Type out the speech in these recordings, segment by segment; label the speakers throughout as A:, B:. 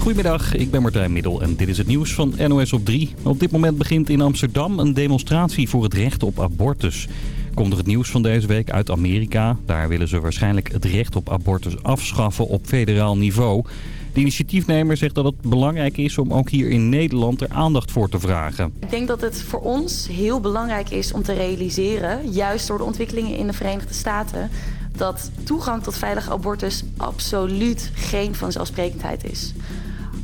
A: Goedemiddag, ik ben Martijn Middel en dit is het nieuws van NOS op 3. Op dit moment begint in Amsterdam een demonstratie voor het recht op abortus. Komt er het nieuws van deze week uit Amerika. Daar willen ze waarschijnlijk het recht op abortus afschaffen op federaal niveau. De initiatiefnemer zegt dat het belangrijk is om ook hier in Nederland er aandacht voor te vragen.
B: Ik denk dat het voor ons heel belangrijk is om te realiseren, juist door de ontwikkelingen in de Verenigde Staten, dat toegang tot veilige abortus absoluut geen vanzelfsprekendheid is.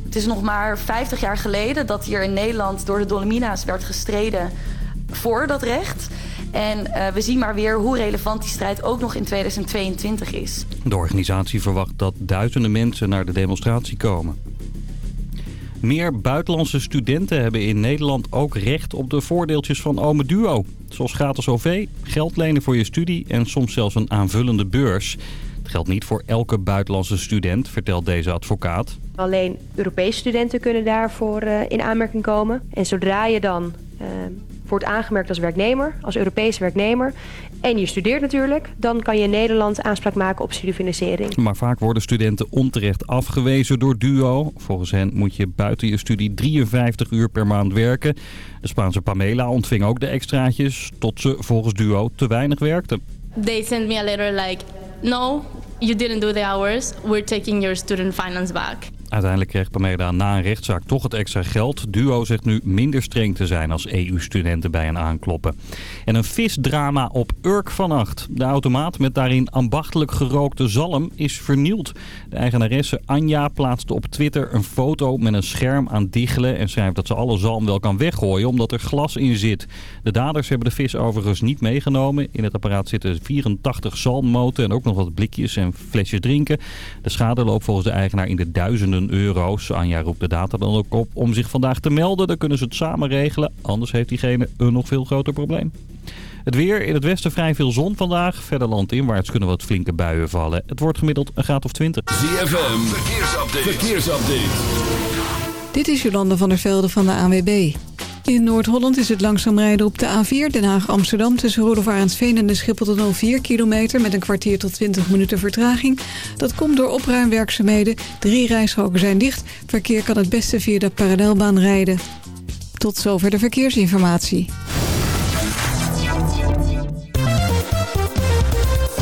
B: Het is nog maar 50 jaar geleden dat hier in Nederland door de Dolomina's werd gestreden voor dat recht. En uh, we zien maar weer hoe relevant die strijd ook nog in 2022 is.
A: De organisatie verwacht dat duizenden mensen naar de demonstratie komen. Meer buitenlandse studenten hebben in Nederland ook recht op de voordeeltjes van Ome Duo. Zoals gratis OV, geld lenen voor je studie en soms zelfs een aanvullende beurs. Het geldt niet voor elke buitenlandse student, vertelt deze advocaat.
C: Alleen Europese studenten kunnen daarvoor uh, in aanmerking komen. En zodra je dan uh, wordt aangemerkt als werknemer, als Europese werknemer... en je studeert natuurlijk, dan kan je in Nederland aanspraak maken op studiefinanciering.
A: Maar vaak worden studenten onterecht afgewezen door DUO. Volgens hen moet je buiten je studie 53 uur per maand werken. De Spaanse Pamela ontving ook de extraatjes, tot ze volgens DUO te weinig werkte.
D: They sent me a letter like, no, you didn't do the hours, we're taking your student finance back.
A: Uiteindelijk kreeg Pamela na een rechtszaak toch het extra geld. Duo zegt nu minder streng te zijn als EU-studenten bij hen aankloppen. En een visdrama op Urk vannacht. De automaat met daarin ambachtelijk gerookte zalm is vernield. De eigenaresse Anja plaatste op Twitter een foto met een scherm aan diggelen... en schrijft dat ze alle zalm wel kan weggooien omdat er glas in zit. De daders hebben de vis overigens niet meegenomen. In het apparaat zitten 84 zalmmoten en ook nog wat blikjes en flesjes drinken. De schade loopt volgens de eigenaar in de duizenden euro's. Anja roept de data dan ook op om zich vandaag te melden. Dan kunnen ze het samen regelen. Anders heeft diegene een nog veel groter probleem. Het weer in het westen vrij veel zon vandaag. Verder landinwaarts kunnen wat flinke buien vallen. Het wordt gemiddeld een graad of 20.
E: ZFM, verkeersupdate. verkeersupdate.
F: Dit is Jolande van der Velde van de ANWB. In Noord-Holland is het langzaam rijden op de A4 Den Haag-Amsterdam... tussen Roelof-Arendsveen en de Schiphol 4 kilometer... met een kwartier tot 20 minuten vertraging. Dat komt door opruimwerkzaamheden. Drie rijstroken zijn dicht. Verkeer kan het beste via de parallelbaan rijden. Tot zover de verkeersinformatie.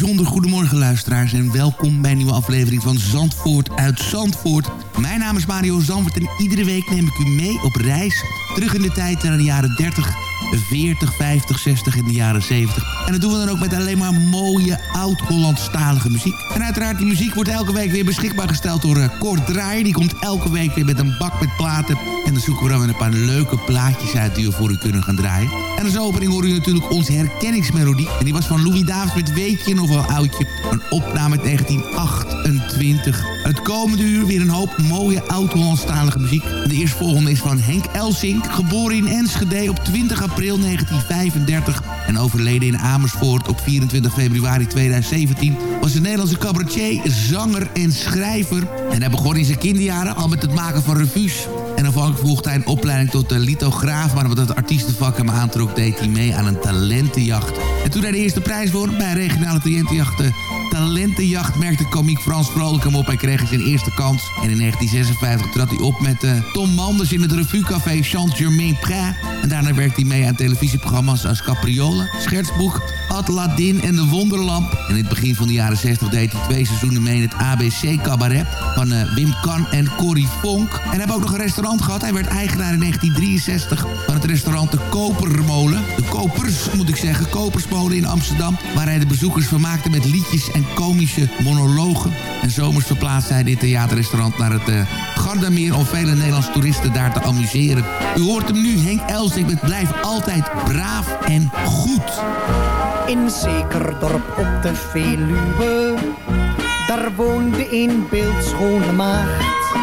G: Bijzonder goedemorgen luisteraars en welkom bij een nieuwe aflevering van Zandvoort uit Zandvoort. Mijn naam is Mario Zandvoort en iedere week neem ik u mee op reis terug in de tijd naar de jaren 30, 40, 50, 60 en de jaren 70. En dat doen we dan ook met alleen maar mooie oud-Hollandstalige muziek. En uiteraard die muziek wordt elke week weer beschikbaar gesteld door Kort Draaier. Die komt elke week weer met een bak met platen. En dan zoeken we dan weer een paar leuke plaatjes uit die we voor u kunnen gaan draaien. En als opening hoor u natuurlijk onze herkenningsmelodie. En die was van Louis Davids met Weet je nog wel oudje. Een opname uit 1928. Het komende uur weer een hoop mooie oud-Hollandstalige muziek. De eerstvolgende is van Henk Elsink. Geboren in Enschede op 20 april 1935. En overleden in Amersfoort op 24 februari 2017. Was een Nederlandse cabaretier, zanger en schrijver. En hij begon in zijn kinderjaren al met het maken van revues. En aanvankelijk volgde hij een opleiding tot de lithograaf... maar omdat het artiestenvak hem aantrok, deed hij mee aan een talentenjacht. En toen hij de eerste prijs won bij regionale talentenjacht... Talentenjacht merkte komiek Frans Vrolijk hem op. Hij kreeg zijn eerste kans. En in 1956 trad hij op met uh, Tom Manders in het revuecafé Saint-Germain-Pré. En daarna werkte hij mee aan televisieprogramma's als Capriolen, Schertsboek, Aladdin en De Wonderlamp. In het begin van de jaren 60 deed hij twee seizoenen mee in het ABC Cabaret van uh, Wim Kan en Corrie Vonk. En hij ook nog een restaurant gehad. Hij werd eigenaar in 1963 van het restaurant De Kopermolen. De Kopers, moet ik zeggen, Kopersmolen in Amsterdam. Waar hij de bezoekers vermaakte met liedjes en komische monologen. En zomers verplaatste hij dit theaterrestaurant naar het uh, Gardameer... om vele Nederlandse toeristen daar te amuseren. U hoort hem nu, Henk Elsink met Blijf altijd braaf en goed.
H: In zeker dorp op de Veluwe Daar woonde een beeldschone maagd.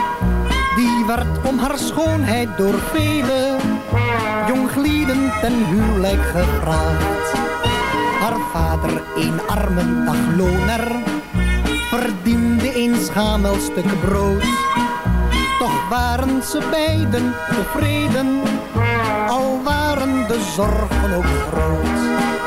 H: Die werd om haar schoonheid door vele jonglieden ten huwelijk gevraagd. Haar vader, een arme dagloner, verdiende een schamel stuk brood. Toch waren ze beiden tevreden, al waren de zorgen ook groot.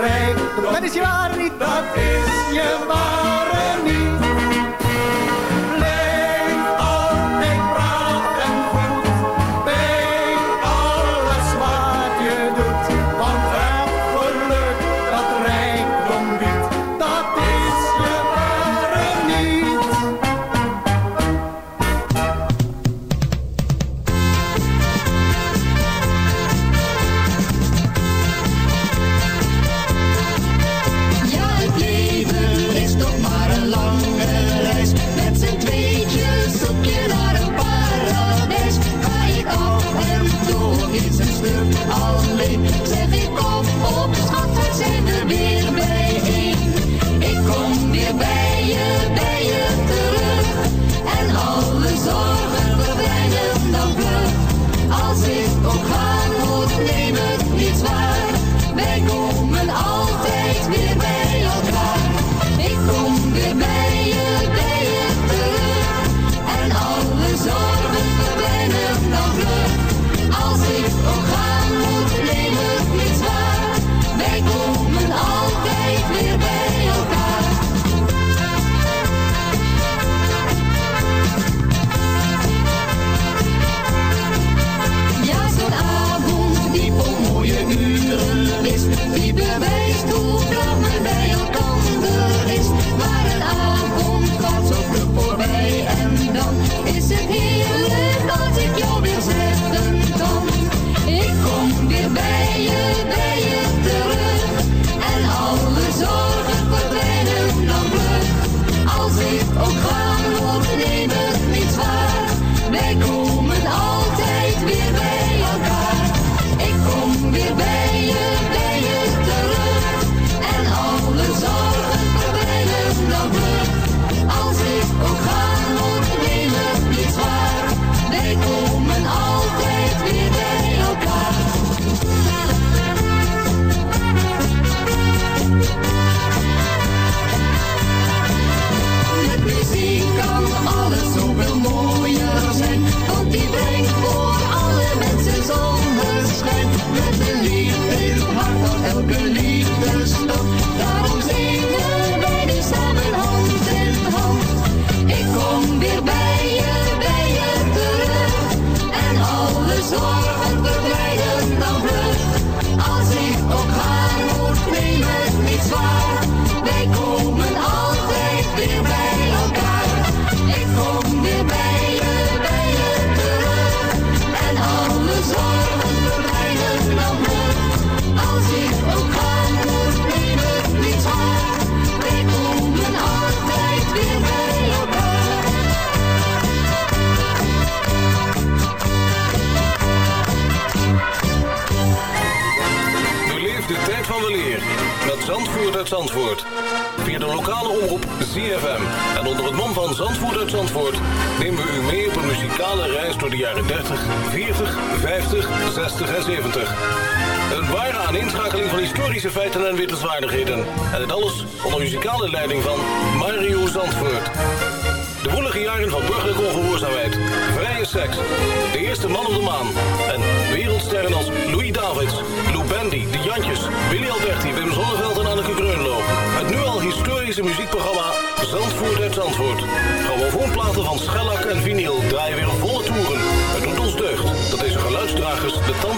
H: rijdt. Dat is je ware niet. Dat is je ware niet.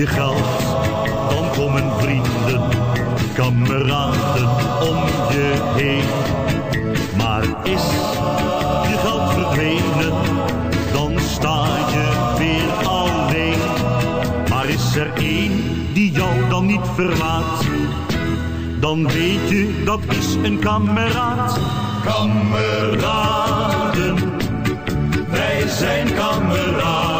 I: Je geld, dan komen vrienden, kameraden om je heen. Maar is je geld verdwenen, dan sta je weer alleen. Maar is er één die jou dan niet verlaat, dan weet je dat is een kameraad. Kameraden, wij zijn kameraden.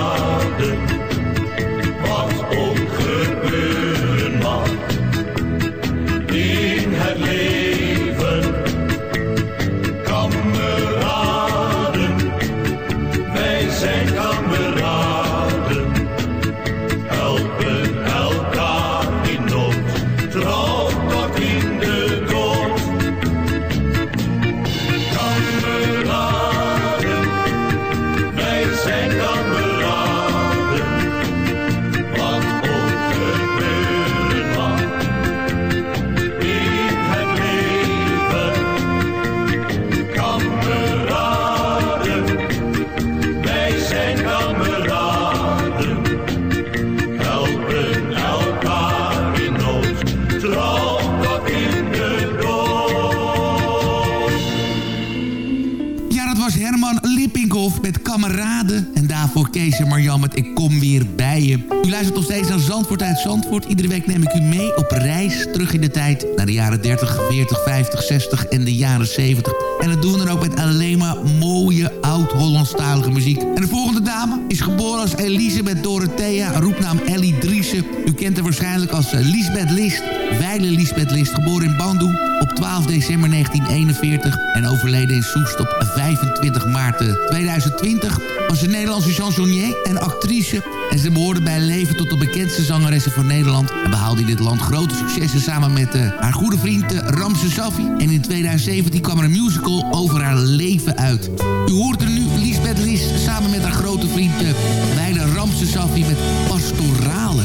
G: U luistert nog steeds naar Zandvoort uit Zandvoort. Iedere week neem ik u mee op reis terug in de tijd... naar de jaren 30, 40, 50, 60 en de jaren 70. En dat doen we dan ook met alleen maar mooie oud-Hollandstalige muziek. En de volgende dame is geboren als Elisabeth Dorothea, roepnaam Ellie Driessen. U kent haar waarschijnlijk als eh, Lisbeth List, Weile Lisbeth List, geboren in Bandung op 12 december 1941 en overleden in Soest op 25 maart eh, 2020. Was een Nederlandse chansonnier en actrice. En ze behoorde bij leven tot de bekendste zangeressen van Nederland. En behaalde in dit land grote successen samen met eh, haar goede vriend uh, Ramse Safi. En in 2017 kwam er een musical over haar leven uit. U hoort er nu Lisbeth Lis samen met haar grote vriend uh, Ramse Safi met Pastorale.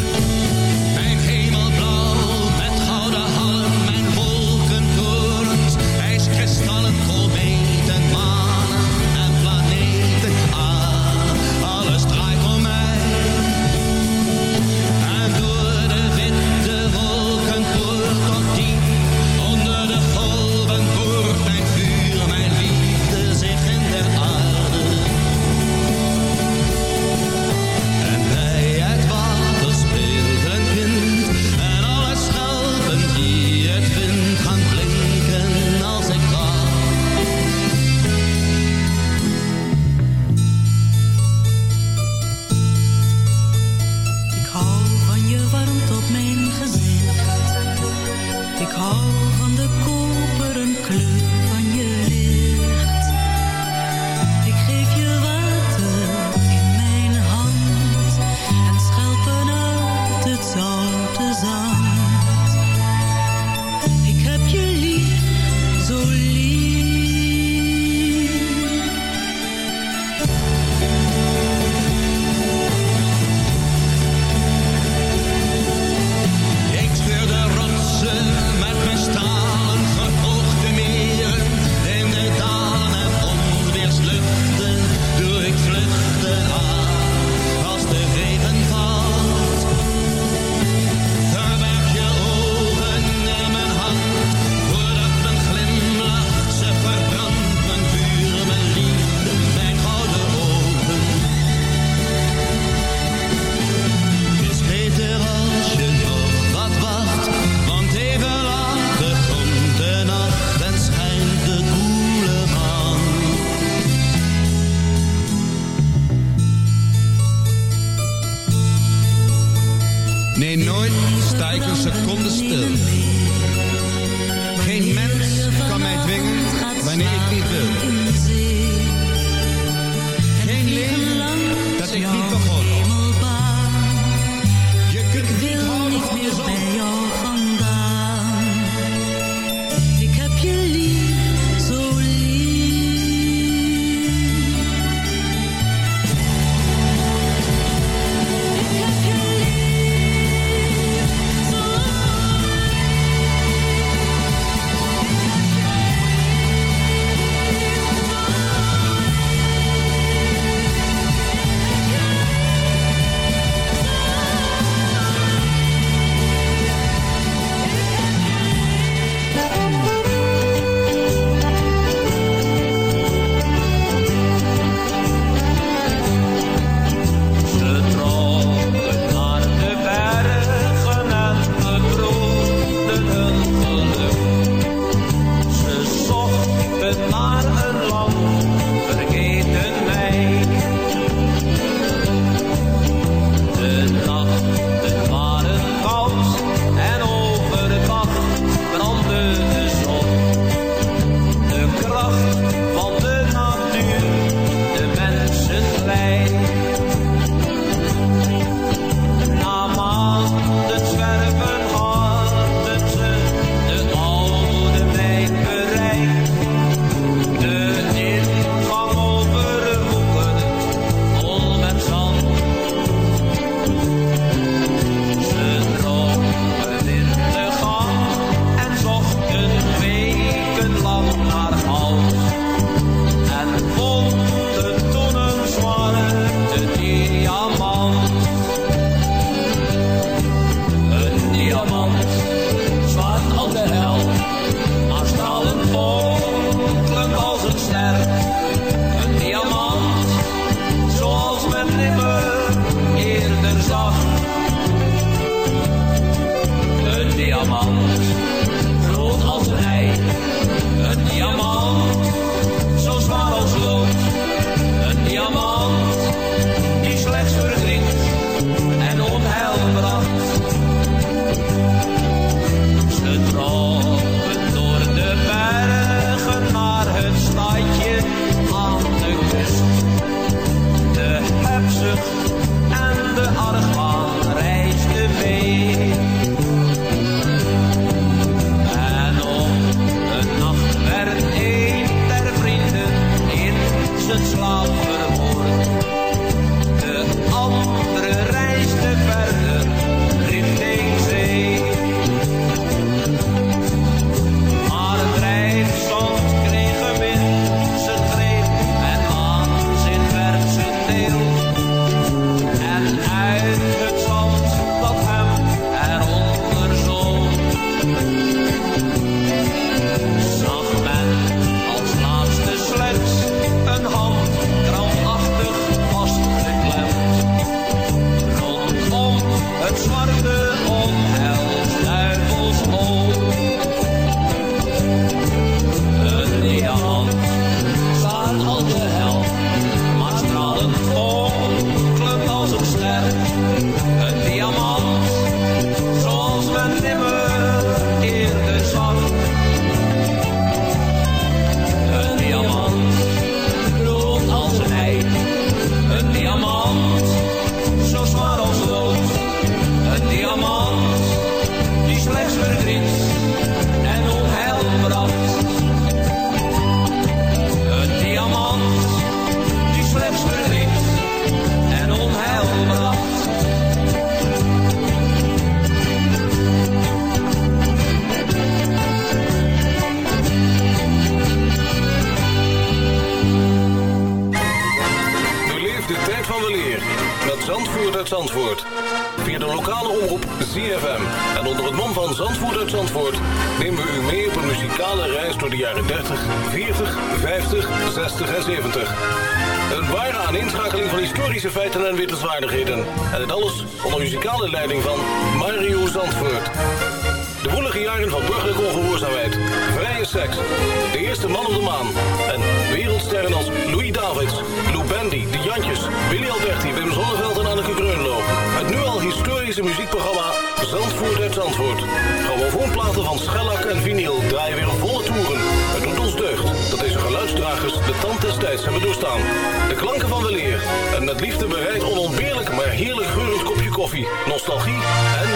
J: Heerlijk geurend kopje koffie, nostalgie en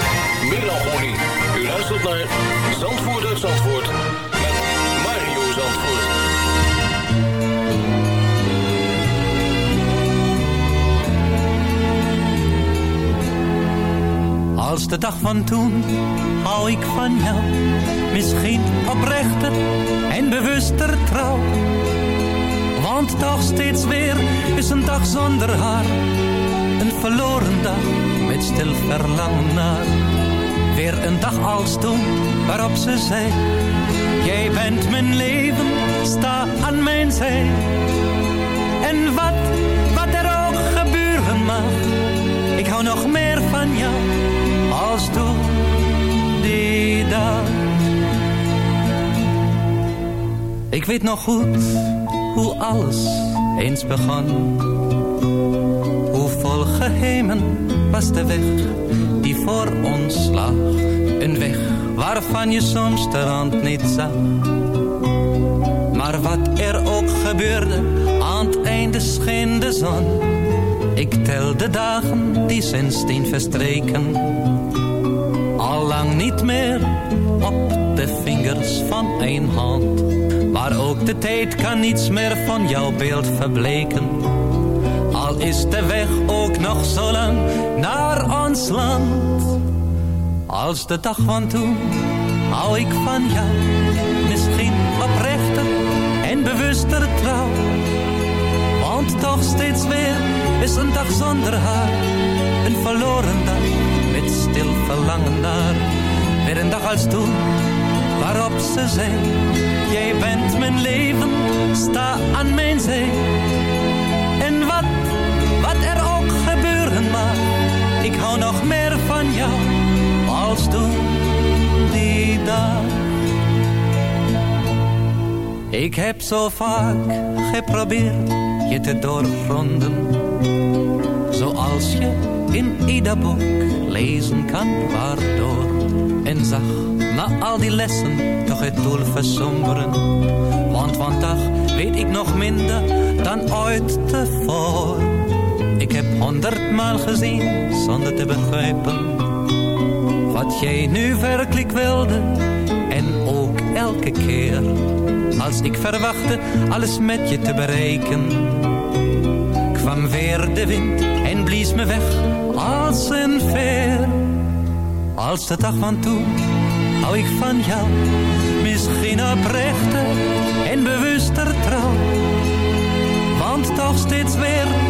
J: melancholie. U luistert naar Zandvoort Zandvoort met Mario Zandvoort.
K: Als de dag van toen hou ik van jou. Misschien oprechter en bewuster trouw. Want toch steeds weer is een dag zonder haar. Verloren dag met stil verlangen naar. Weer een dag als toen waarop ze zei. Jij bent mijn leven, sta aan mijn zij. En wat, wat er ook gebeuren mag. Ik hou nog meer van jou als toen die dag. Ik weet nog goed hoe alles eens begon. Geheimen was de weg die voor ons lag. Een weg waarvan je soms de rand niet zag. Maar wat er ook gebeurde, aan het einde scheen de zon. Ik tel de dagen die sindsdien verstreken. Allang niet meer op de vingers van één hand. Maar ook de tijd kan niets meer van jouw beeld verbleken. Is de weg ook nog zo lang naar ons land. Als de dag van toen hou ik van jou. Misschien oprechter en bewuster trouw. Want toch steeds weer is een dag zonder haar. Een verloren dag met stil verlangen naar. Weer een dag als toen waarop ze zei. Jij bent mijn leven, sta aan mijn zee. Hou nog meer van jou als toen die dag. Ik heb zo vaak geprobeerd je te doorgronden. Zoals je in ieder boek lezen kan waardoor. En zag na al die lessen toch het doel versomberen. Want vandaag weet ik nog minder dan ooit tevoren. Ik heb honderdmaal gezien zonder te begrijpen. Wat jij nu werkelijk wilde en ook elke keer. Als ik verwachtte alles met je te bereiken. Kwam weer de wind en blies me weg als een veer. Als de dag van toen hou ik van jou. Misschien oprechter en bewuster trouw. Want toch steeds weer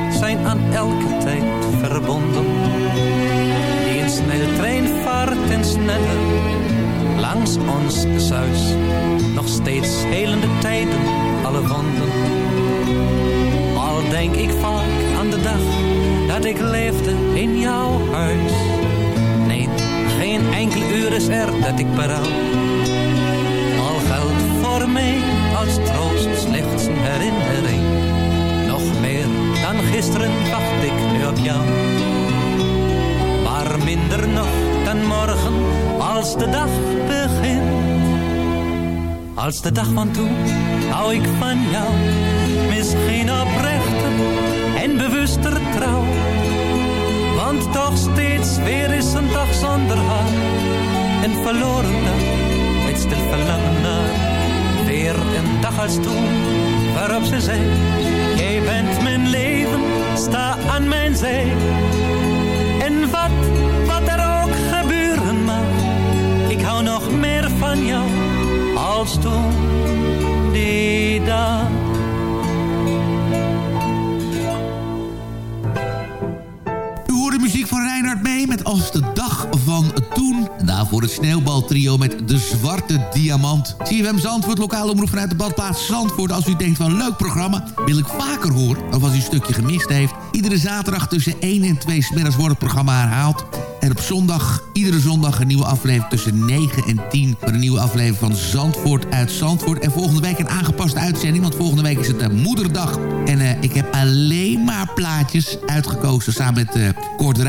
K: zijn aan elke tijd verbonden. Die een sneltrein vaart en sneller langs ons zuis. Nog steeds helende tijden, alle wonden. Al denk ik vaak aan de dag dat ik leefde in jouw huis. Nee, geen enkel uur is er dat ik berouw. Jou. Maar minder nog dan morgen als de dag begint. Als de dag van toen hou ik van jou. Misschien oprechter en bewuster trouw. Want toch steeds weer is een dag zonder haar. Een verloren dag met stil verlangen naar. Weer een dag als toen waarop ze zei. Sta aan mijn zij. En wat, wat er ook gebeuren mag. Ik hou nog meer van jou als toen die dag.
G: Voor het sneeuwbaltrio met De Zwarte Diamant. CFM Zandvoort, lokale omroep vanuit de badplaats Zandvoort. Als u denkt van leuk programma, wil ik vaker horen. Of als u een stukje gemist heeft. Iedere zaterdag tussen 1 en 2 smiddags wordt het programma herhaald. En op zondag, iedere zondag een nieuwe aflevering tussen 9 en 10... voor een nieuwe aflevering van Zandvoort uit Zandvoort. En volgende week een aangepaste uitzending, want volgende week is het uh, Moederdag. En uh, ik heb alleen maar plaatjes uitgekozen samen met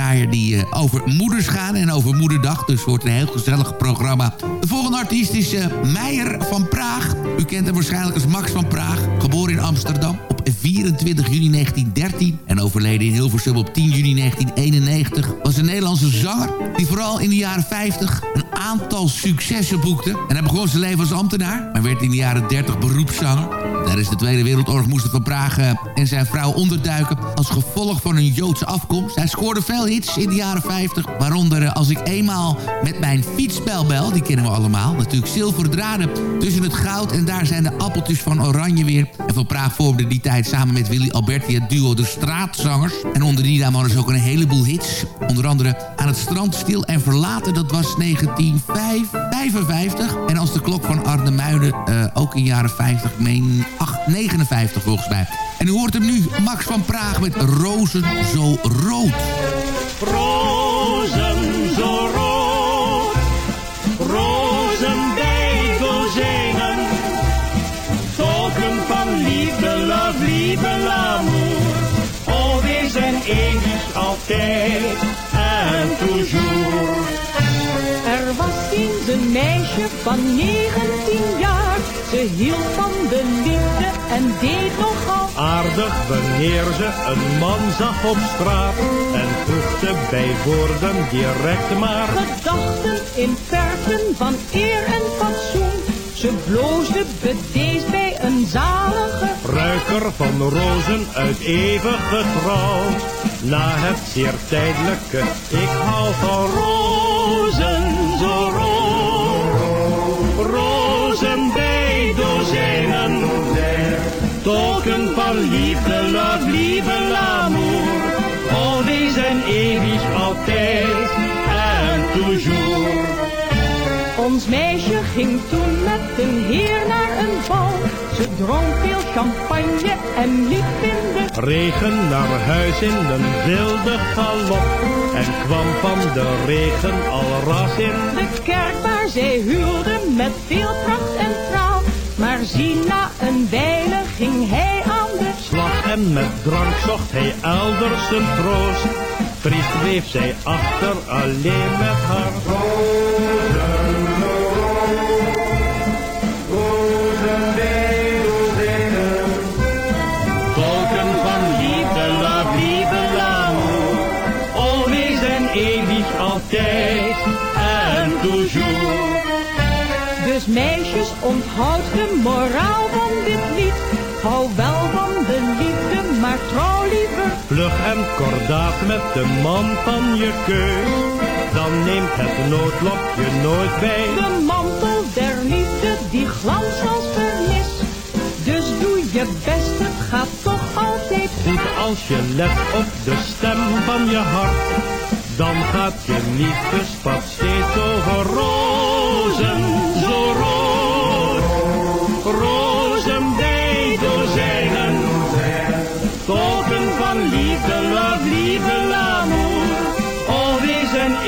G: uh, die over moeders gaan en over Moederdag. Dus het wordt een heel gezellig programma. De volgende artiest is Meijer van Praag. U kent hem waarschijnlijk als Max van Praag. Geboren in Amsterdam op 24 juni 1913 en overleden in Hilversum op 10 juni 1991... was een Nederlandse zanger die vooral in de jaren 50 een aantal successen boekte. En hij begon zijn leven als ambtenaar, maar werd in de jaren 30 beroepszanger. Tijdens de Tweede Wereldoorlog moesten Van Praag en zijn vrouw onderduiken als gevolg van hun Joodse afkomst. Hij scoorde veel hits in de jaren 50, waaronder Als ik eenmaal met mijn fietsbel bel, die kennen we allemaal. Natuurlijk zilveren draden tussen het goud en daar zijn de appeltjes van oranje weer. En Van Praag vormde die tijd samen met Willy Alberti het duo De Straatzangers. En onder die naam hadden ze ook een heleboel hits. Onder andere Aan het strand stil en verlaten, dat was 1955. En als de klok van Arne Muiden, uh, ook in jaren 50, meen 8, 59 volgens mij. En u hoort hem nu, Max van Praag met Rozen zo rood.
L: Rozen zo rood, rozen bij tolken van liefde, love, liefde, l'amour. We zijn eeuwig altijd
M: meisje van 19 jaar. Ze hield van de liefde en deed nogal
L: Aardig wanneer ze een man zag op straat en voegde bij woorden direct maar
M: gedachten in perken van eer en fatsoen. Ze bloosde bedeesd bij een zalige
L: ruiker van rozen uit eeuwige trouw. Na het zeer tijdelijke, ik hou van rozen zo lieve l'amour. Oh, die zijn eeuwig altijd en toujours.
M: Ons meisje ging toen met een heer naar een bal. Ze dronk veel champagne en liep in de
L: Regen naar huis in een wilde galop en kwam van de regen al ras in
M: de kerk waar zij huwde met veel pracht en trouw. Maar zie na een wijle ging hij
L: en met drank zocht hij elders een troost. Triest bleef zij achter alleen met haar Tolken van liefde, lieve l'amour. Oh, we zijn eeuwig altijd en toujours.
M: Dus meisjes, onthoud de moraal van dit lied. Hou trouw liever.
L: Vlug en kordaat met de man van je keus. Dan neemt het noodlokje nooit bij.
M: De mantel der liefde, die glans als vernis. Dus doe je best, het gaat toch altijd
L: Goed als je let op de stem van je hart. Dan gaat je liefdespad steeds over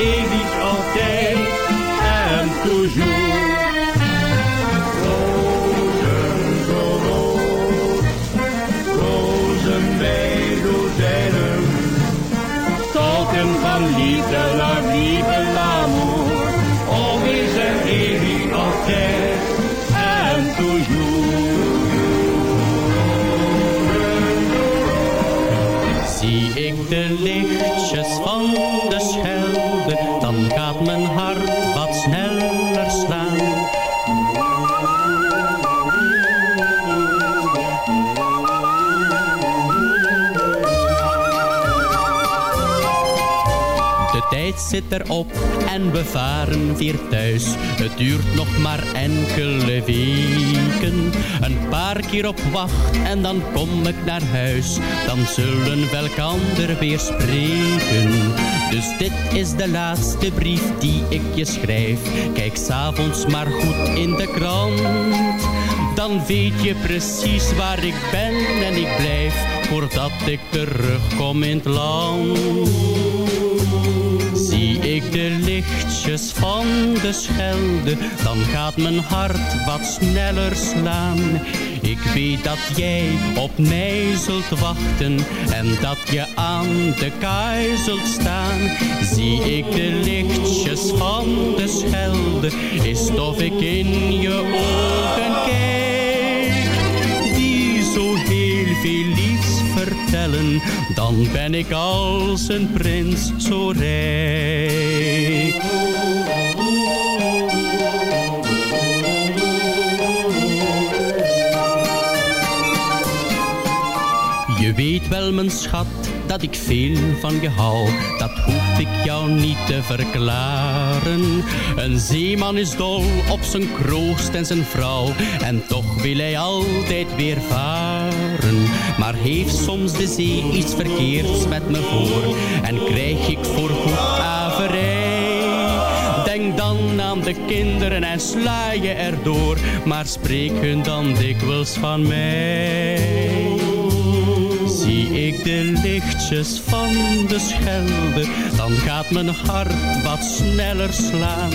L: we
N: tijd zit erop en we varen weer thuis. Het duurt nog maar enkele weken. Een paar keer op wacht en dan kom ik naar huis. Dan zullen we elkander weer spreken. Dus dit is de laatste brief die ik je schrijf. Kijk s'avonds maar goed in de krant. Dan weet je precies waar ik ben en ik blijf voordat ik terugkom in het land. De lichtjes van de Schelde, dan gaat mijn hart wat sneller slaan. Ik weet dat jij op mij zult wachten en dat je aan de kaai zult staan. Zie ik de lichtjes van de Schelde, is of ik in je ogen kijk, die zo veel liefs vertellen, dan ben ik als een prins zo rijk. Je weet wel, mijn schat, dat ik veel van je hou. Dat hoef ik jou niet te verklaren. Een zeeman is dol op zijn kroost en zijn vrouw. En toch wil hij altijd weer varen. Maar heeft soms de zee iets verkeerds met me voor. En krijg ik voor goed averij. Denk dan aan de kinderen en sla je erdoor. Maar spreek hun dan dikwijls van mij. Zie ik de lichtjes van de Schelde, dan gaat mijn hart wat sneller slaan.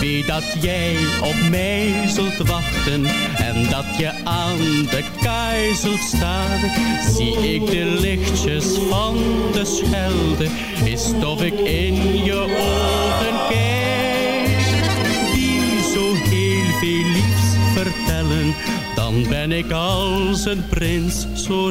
N: Weet dat jij op mij zult wachten en dat je aan de kaai zult staan. Zie ik de lichtjes van de Schelde, is of ik in je ogen kijk, die zo heel veel liefs vertellen dan ben ik als een prins zo.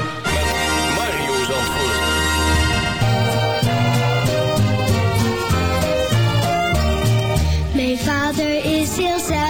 O: vader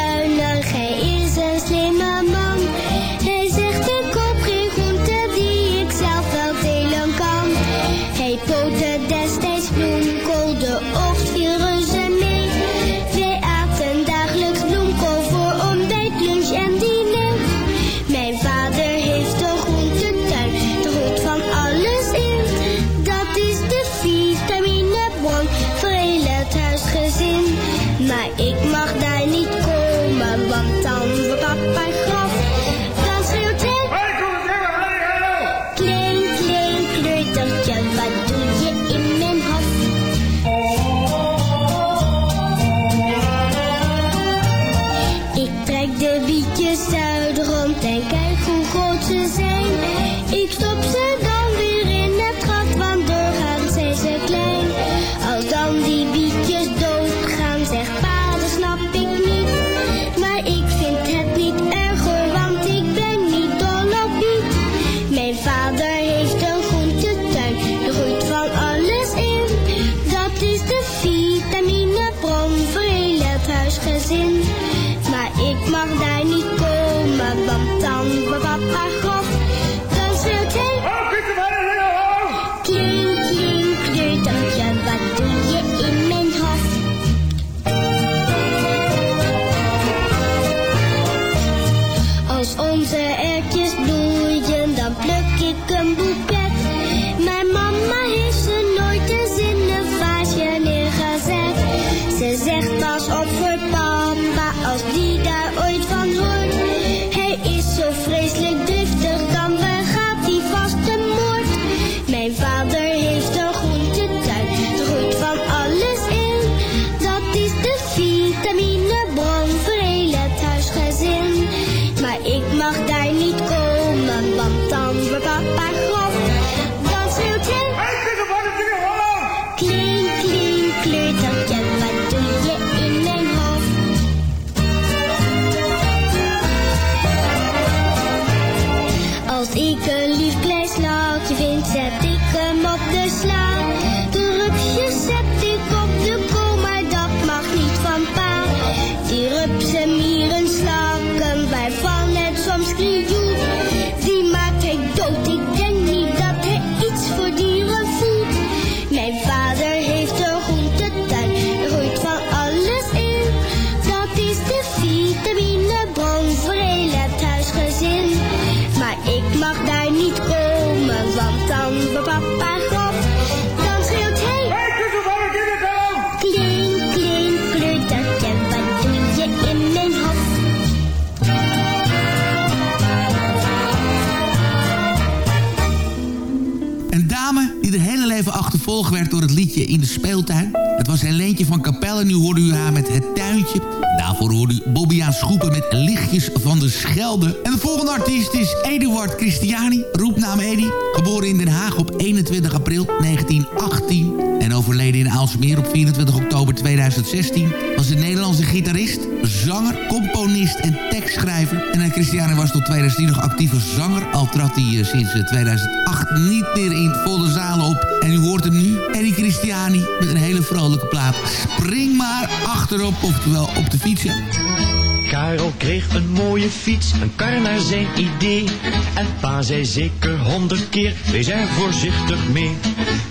O: In de
G: Speeltuin. Het was Helentje van Capelle nu hoorde u haar met Het Tuintje. Daarvoor hoorde u Bobbiaan Schoepen met Lichtjes van de Schelde. En de volgende artiest is Eduard Christiani, roepnaam Edi. Geboren in Den Haag op 21 april 1918 en overleden in Aalsmeer op 24 oktober 2016... was een Nederlandse gitarist, zanger, componist en tekstschrijver. En eh, Christiani was tot 2010 nog actieve zanger... al trad hij eh, sinds eh, 2008 niet meer in volle zalen op. En u hoort hem nu, Eddie Christiani, met een hele vrolijke plaat. Spring maar achterop, oftewel op de fietsen.
P: Karel kreeg een mooie fiets, een kar naar zijn idee. En pa zei zeker honderd keer, wees er voorzichtig mee.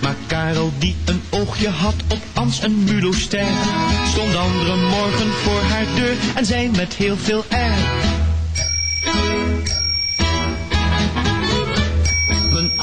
P: Maar Karel die een oogje had op Ans en Mulo Ster, stond andere morgen voor haar deur en zei met heel veel air.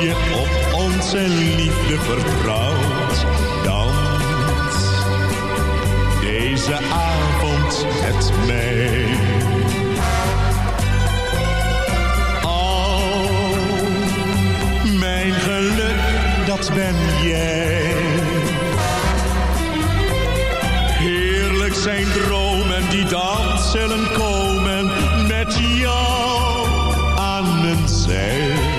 L: Je op onze liefde vertrouwt. Dans deze avond met mij. Oh, mijn geluk, dat ben jij. Heerlijk zijn dromen die dan zullen komen met jou aan mijn zij.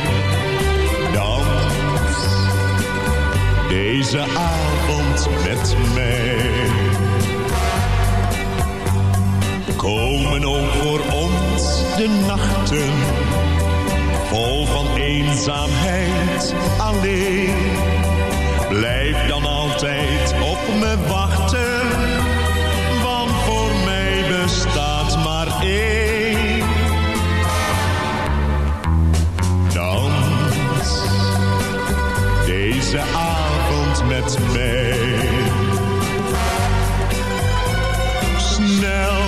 L: Deze avond met mij. Komen ook voor ons de nachten, vol van eenzaamheid alleen. Blijf dan altijd op me wachten, want voor mij bestaat maar één. Dans deze avond met mij. Snel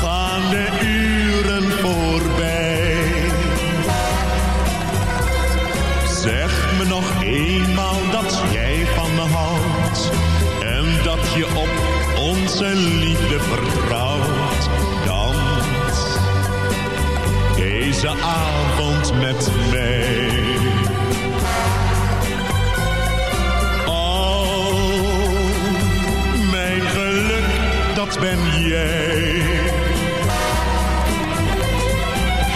L: gaan de uren voorbij. Zeg me nog eenmaal dat jij van me houdt. En dat je op onze liefde vertrouwt. Dans deze avond met mij. Dat ben jij.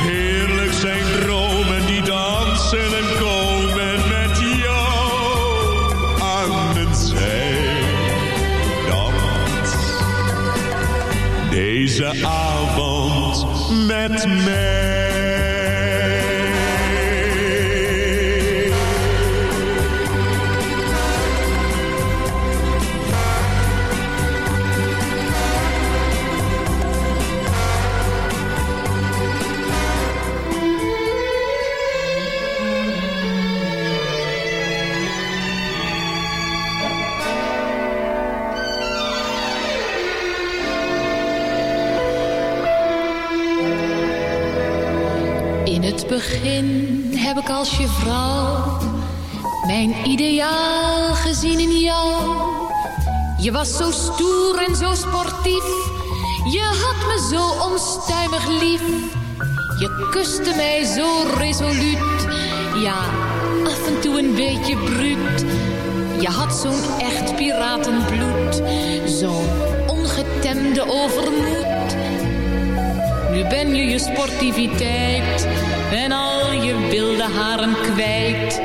L: Heerlijk zijn dromen die dan zullen komen met jou aan mijn zij. Dans deze avond met mij.
Q: Begin heb ik als je vrouw mijn ideaal gezien in jou. Je was zo stoer en zo sportief, je had me zo onstuimig lief. Je kuste mij zo resoluut, ja, af en toe een beetje bruut. Je had zo'n echt piratenbloed, zo'n ongetemde overmoed. Nu ben je je sportiviteit en al je wilde haren kwijt.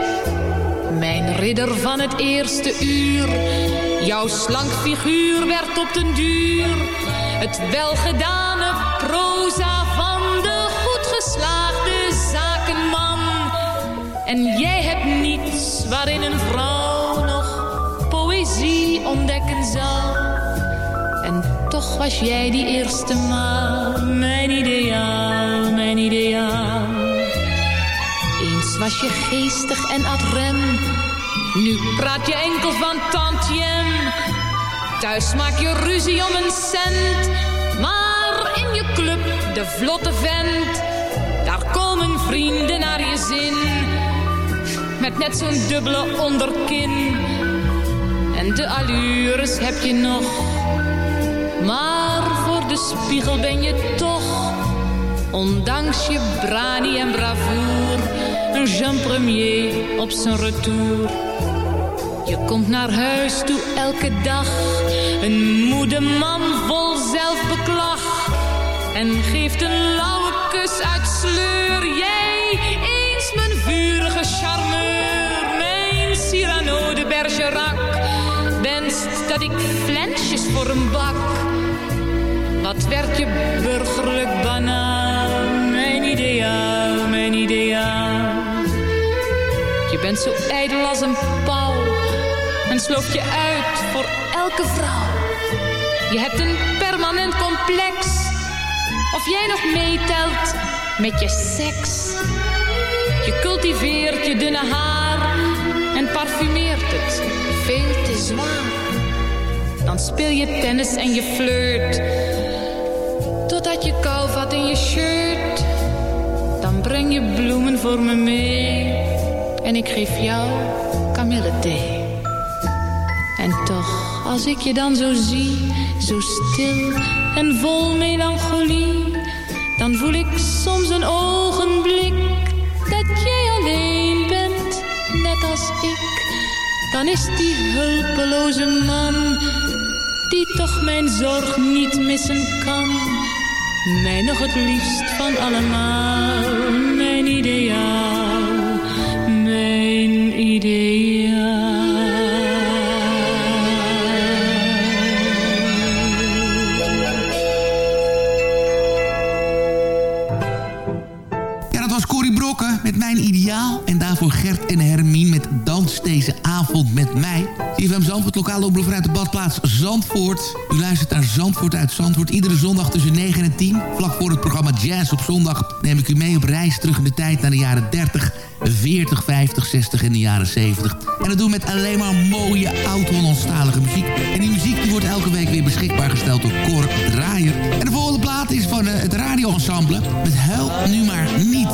Q: Mijn ridder van het eerste uur, jouw slank figuur werd op den duur. Het welgedane proza van de goed geslaagde zakenman. En jij hebt niets waarin een vrouw nog poëzie ontdekken zal. En toch was jij die eerste maal mijn ideaal, mijn ideaal. Was je geestig en ad rem, nu praat je enkel van tantiem. Thuis maak je ruzie om een cent, maar in je club, de vlotte vent, daar komen vrienden naar je zin. Met net zo'n dubbele onderkin, en de allures heb je nog. Maar voor de spiegel ben je toch, ondanks je brani en bravoure, een Jean Premier op zijn retour. Je komt naar huis toe elke dag. Een moede man vol zelfbeklag. En geeft een lauwe kus uit sleur. Jij eens mijn vurige charmeur. Mijn Cyrano de Bergerac. Wenst dat ik flensjes voor een bak. Wat werd je burgerlijk banaan? Mijn ideaal, mijn ideaal. Je bent zo ijdel als een pauw en slooft je uit voor elke vrouw. Je hebt een permanent complex, of jij nog meetelt met je seks. Je cultiveert je dunne haar en parfumeert het veel te zwaar. Dan speel je tennis en je flirt, totdat je kou vat in je shirt. Dan breng je bloemen voor me mee en ik geef jou kamillethee. En toch, als ik je dan zo zie, zo stil en vol melancholie, dan voel ik soms een ogenblik dat jij alleen bent, net als ik. Dan is die hulpeloze man, die toch mijn zorg niet missen kan, mij nog het liefst van allemaal, mijn ideaal.
G: Deze avond met mij. CFM Zandvoort, lokale omroep vanuit de badplaats Zandvoort. U luistert naar Zandvoort uit Zandvoort. Iedere zondag tussen 9 en 10. Vlak voor het programma Jazz op zondag neem ik u mee op reis terug in de tijd naar de jaren 30... 40, 50, 60 en de jaren 70. En dat doen we met alleen maar mooie oud-Hollandstalige muziek. En die muziek die wordt elke week weer beschikbaar gesteld door Cor Draaier. En de volgende plaat is van eh, het radioensemble met Huil nu maar niet,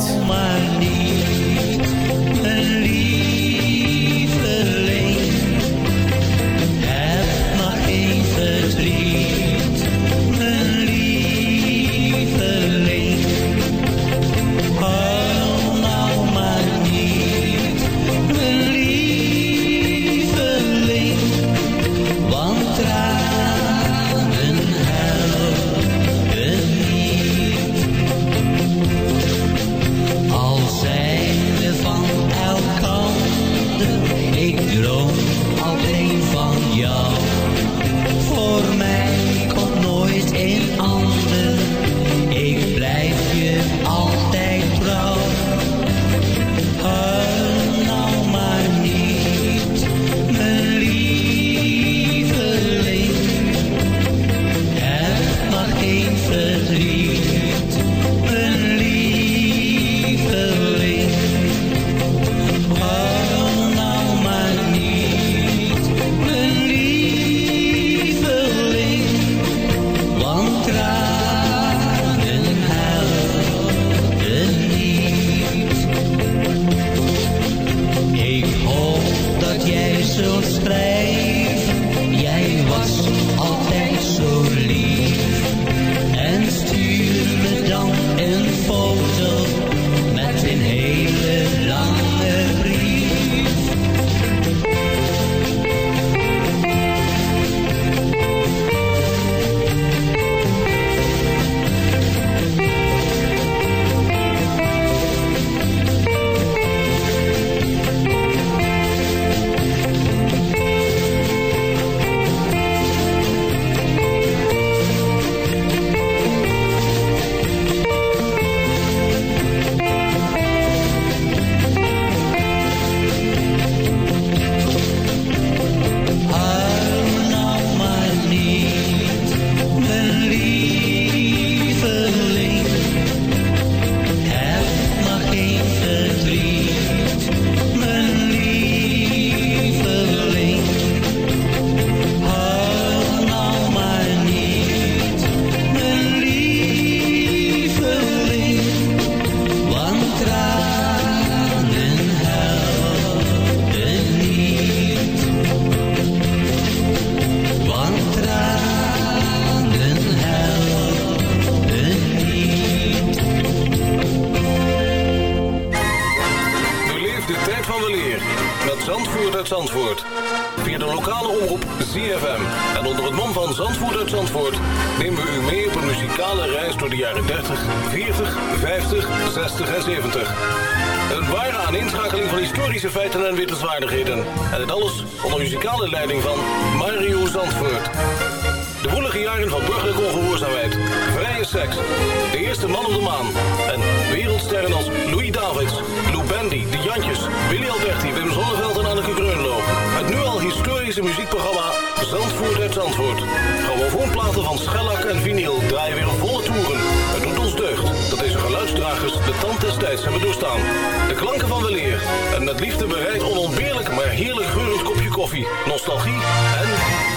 J: tijds hebben doorstaan. De klanken van weleer en met liefde bereid onontbeerlijk maar heerlijk geurend kopje koffie, nostalgie en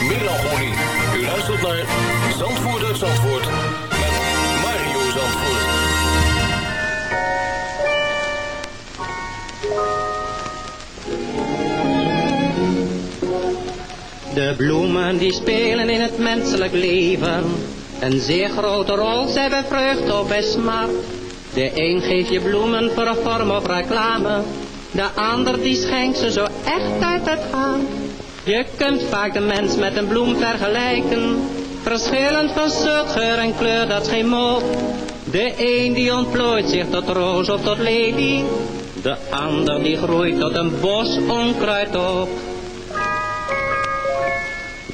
J: melancholie. U luistert naar Zandvoort uit Zandvoort met Mario Zandvoort.
R: De bloemen die spelen in het menselijk leven een zeer grote rol, zij bij vreugde of bij smart. De een geeft je bloemen voor een vorm of reclame, de ander die schenkt ze zo echt uit het hart. Je kunt vaak de mens met een bloem vergelijken, verschillend van soort, geur en kleur, dat geen mop. De een die ontplooit zich tot roos of tot lelie, de ander die groeit tot een bos onkruid op.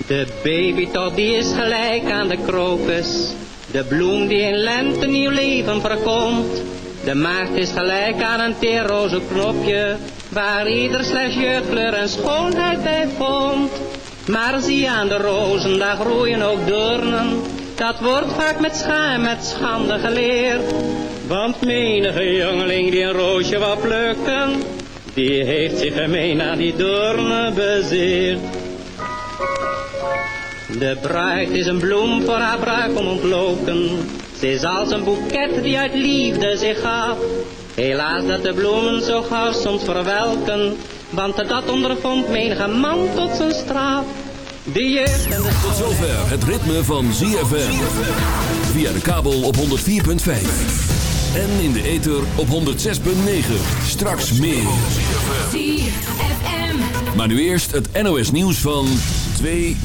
R: De babytop die is gelijk aan de krokus. De bloem die in lente nieuw leven verkomt. De maagd is gelijk aan een teerroze knopje. Waar ieder slechts jeugdkleur en schoonheid bij vond. Maar zie aan de rozen, daar groeien ook doornen. Dat wordt vaak met schaam, met schande geleerd. Want menige jongeling die een roosje wou plukken. Die heeft zich gemeen aan die doornen bezeerd. De bruid is een bloem voor haar bruid onontloken. Ze is als een boeket die uit liefde zich gaf. Helaas dat de bloemen zo gauw soms verwelken. Want dat ondervond menige man tot zijn straf. De jeugd en de
E: Tot zover het ritme van ZFM. Via de kabel op 104.5. En in de ether op 106.9. Straks meer. Maar nu eerst het NOS nieuws van 2